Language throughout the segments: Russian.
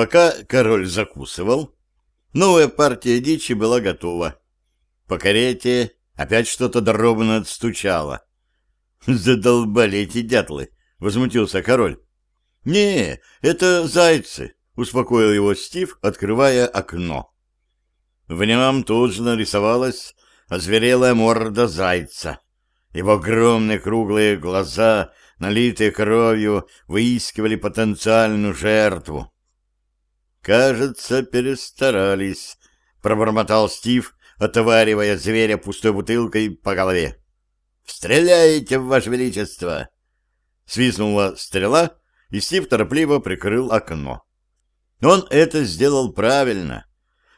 Пока король закусывал, новая партия дичи была готова. По карете опять что-то дробно отстучало. «Задолбали эти дятлы!» — возмутился король. «Не, это зайцы!» — успокоил его Стив, открывая окно. В нем тут же нарисовалась озверелая морда зайца. Его огромные круглые глаза, налитые кровью, выискивали потенциальную жертву. «Кажется, перестарались», — пробормотал Стив, отоваривая зверя пустой бутылкой по голове. «Стреляйте, Ваше Величество!» Свистнула стрела, и Стив торопливо прикрыл окно. Он это сделал правильно.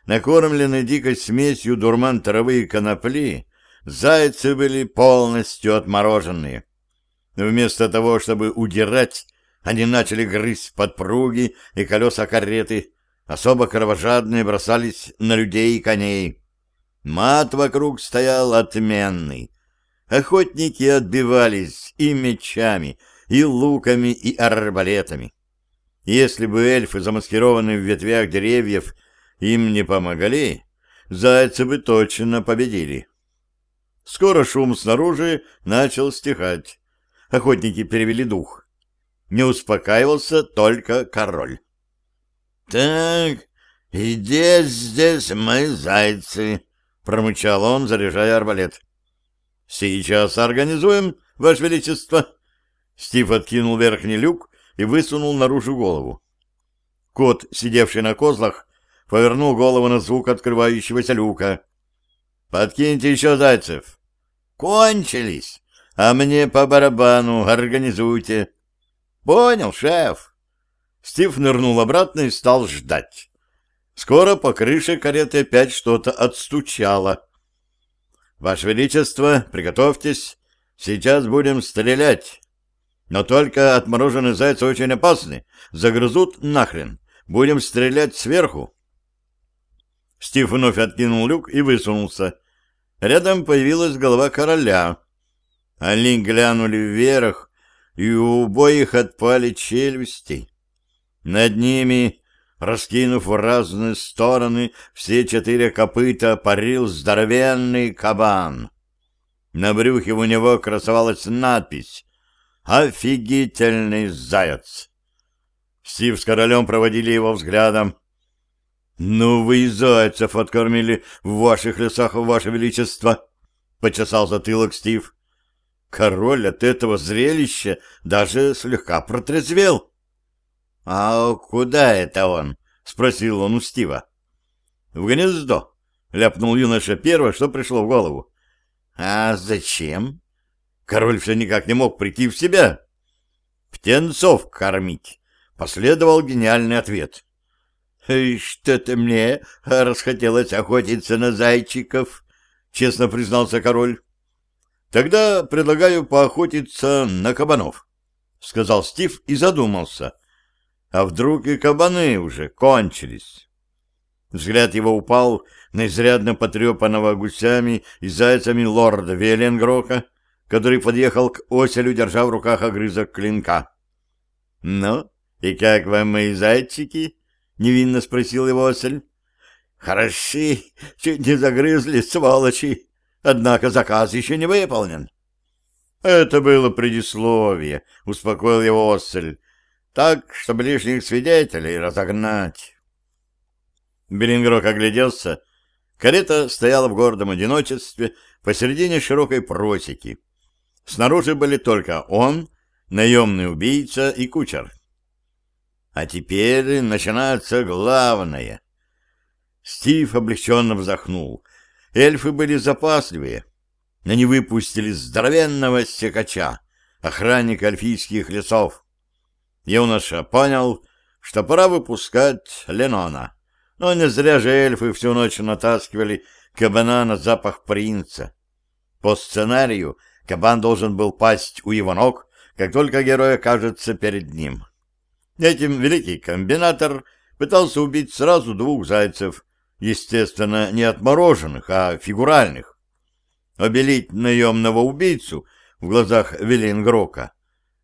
Накормленные дикой смесью дурман травы и конопли, зайцы были полностью отмороженные. Вместо того, чтобы удирать, они начали грызть подпруги и колеса кареты, особо кровожадные бросались на людей и коней. Мат вокруг стоял отменный. Охотники отбивались и мечами, и луками, и арбалетами. Если бы эльфы, замаскированные в ветвях деревьев, им не помогали, зайцы бы точно победили. Скоро шум снаружи начал стихать. Охотники перевели дух. Не успокаивался только король. — Так, иди здесь мы, зайцы, — промычал он, заряжая арбалет. — Сейчас организуем, Ваше Величество. Стив откинул верхний люк и высунул наружу голову. Кот, сидевший на козлах, повернул голову на звук открывающегося люка. «Подкиньте еще зайцев!» «Кончились! А мне по барабану организуйте!» «Понял, шеф!» Стив нырнул обратно и стал ждать. Скоро по крыше кареты опять что-то отстучало. «Ваше Величество, приготовьтесь, сейчас будем стрелять!» Но только отмороженные зайцы очень опасны. Загрызут нахрен. Будем стрелять сверху. Стив вновь откинул люк и высунулся. Рядом появилась голова короля. Они глянули вверх, и у обоих отпали челюсти. Над ними, раскинув в разные стороны, все четыре копыта парил здоровенный кабан. На брюхе у него красовалась надпись Офигительный заяц! Стив с королем проводили его взглядом. «Ну вы и зайцев откормили в ваших лесах, ваше величество!» — почесал затылок Стив. Король от этого зрелища даже слегка протрезвел. «А куда это он?» — спросил он у Стива. «В гнездо», — ляпнул юноша первое, что пришло в голову. «А зачем?» Король все никак не мог прийти в себя. «Птенцов кормить», — последовал гениальный ответ. «Что-то мне расхотелось охотиться на зайчиков», — честно признался король. «Тогда предлагаю поохотиться на кабанов», — сказал Стив и задумался. «А вдруг и кабаны уже кончились?» Взгляд его упал на изрядно потрепанного гусями и зайцами лорда Веленгрока, который подъехал к оселю, держа в руках огрызок клинка. — Ну, и как вам мои зайчики? — невинно спросил его осель. — Хороши, чуть не загрызли, сволочи. Однако заказ еще не выполнен. — Это было предисловие, — успокоил его осель. — Так, чтобы лишних свидетелей разогнать. Берингрок огляделся. Карета стояла в гордом одиночестве посередине широкой просеки. Снаружи были только он, наемный убийца и кучер. А теперь начинается главное. Стив облегченно вздохнул. Эльфы были запасливые. Они выпустили здоровенного секача, охранника эльфийских лесов. Юноша понял, что пора выпускать Ленона. Но не зря же эльфы всю ночь натаскивали кабана на запах принца. По сценарию Кабан должен был пасть у его ног, как только герой окажется перед ним. Этим великий комбинатор пытался убить сразу двух зайцев, естественно, не отмороженных, а фигуральных. Обелить наемного убийцу в глазах Велингрока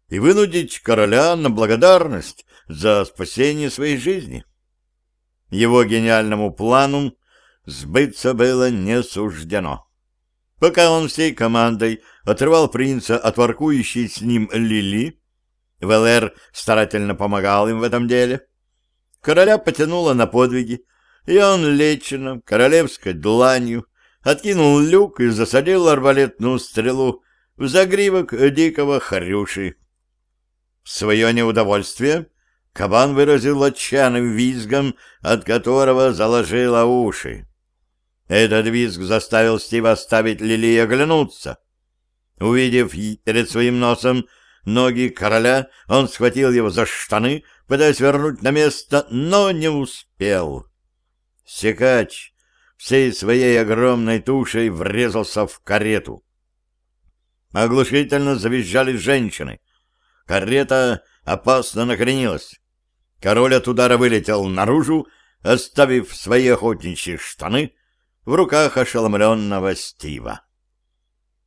и вынудить короля на благодарность за спасение своей жизни. Его гениальному плану сбыться было не суждено. Пока он всей командой отрывал принца от воркующей с ним Лили, ВЛР старательно помогал им в этом деле, короля потянуло на подвиги, и он лично, королевской дланью, откинул люк и засадил арбалетную стрелу в загривок дикого хрюши. Свое неудовольствие кабан выразил отчаянным визгом, от которого заложило уши. Этот визг заставил Стива оставить Лили и оглянуться. Увидев перед своим носом ноги короля, он схватил его за штаны, пытаясь вернуть на место, но не успел. Секач всей своей огромной тушей врезался в карету. Оглушительно завизжали женщины. Карета опасно накренилась. Король от удара вылетел наружу, оставив свои охотничьи штаны в руках ошеломленного Стива.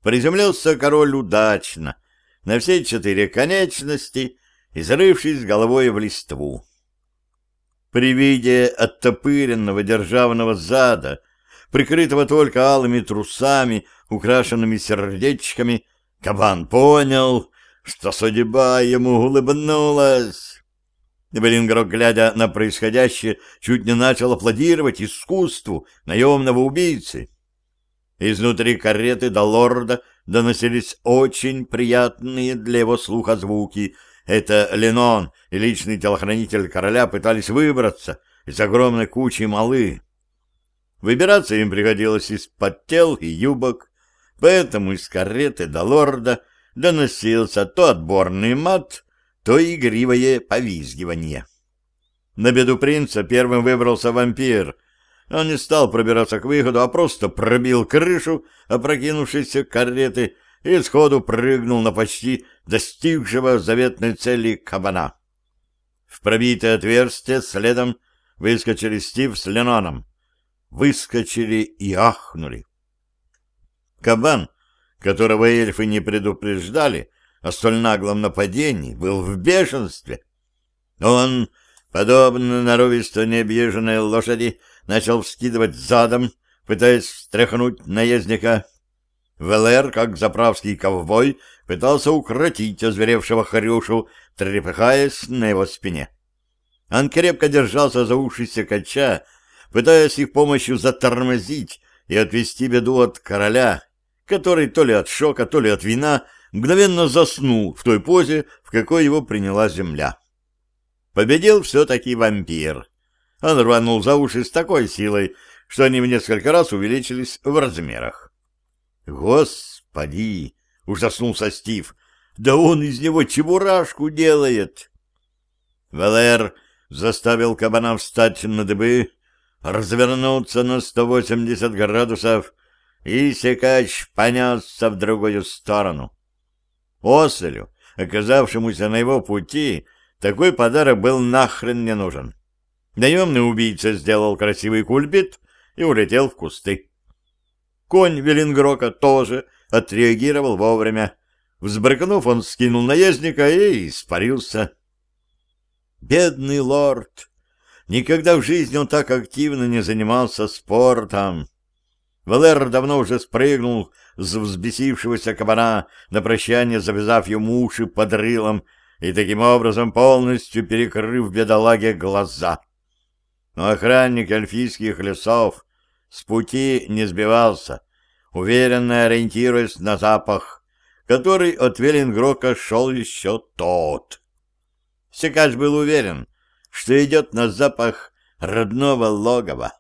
Приземлился король удачно, на все четыре конечности, изрывшись головой в листву. При виде оттопыренного державного зада, прикрытого только алыми трусами, украшенными сердечками, кабан понял, что судьба ему улыбнулась. Белингрок, глядя на происходящее, чуть не начал аплодировать искусству наемного убийцы. Изнутри кареты до лорда доносились очень приятные для его слуха звуки — это Ленон и личный телохранитель короля пытались выбраться из огромной кучи малы. Выбираться им приходилось из-под тел и юбок, поэтому из кареты до лорда доносился то отборный мат, то игривое повизгивание. На беду принца первым выбрался вампир. Он не стал пробираться к выходу, а просто пробил крышу опрокинувшейся кареты и сходу прыгнул на почти достигшего заветной цели кабана. В пробитое отверстие следом выскочили Стив с Леноном. Выскочили и ахнули. Кабан, которого эльфы не предупреждали о столь наглом нападении, был в бешенстве. Он, подобно норовисто необъезженной лошади, начал вскидывать задом, пытаясь встряхнуть наездника. ВЛР, как заправский ковбой, пытался укротить озверевшего Харюшу, трепыхаясь на его спине. Он крепко держался за уши секача, пытаясь их помощью затормозить и отвести беду от короля, который то ли от шока, то ли от вина мгновенно заснул в той позе, в какой его приняла земля. Победил все-таки вампир. Он рванул за уши с такой силой, что они в несколько раз увеличились в размерах. «Господи!» — ужаснулся Стив. «Да он из него чебурашку делает!» Валер заставил кабана встать на дыбы, развернуться на 180 градусов, и секач понесся в другую сторону. Оселю, оказавшемуся на его пути, такой подарок был нахрен не нужен. Наемный убийца сделал красивый кульбит и улетел в кусты. Конь Велингрока тоже отреагировал вовремя. Взбрыкнув, он скинул наездника и испарился. Бедный лорд! Никогда в жизни он так активно не занимался спортом. Валер давно уже спрыгнул с взбесившегося кабана, на прощание завязав ему уши под рылом и таким образом полностью перекрыв бедолаге глаза. Но охранник эльфийских лесов с пути не сбивался, уверенно ориентируясь на запах, который от Велингрока шел еще тот. Секач был уверен, что идет на запах родного логова.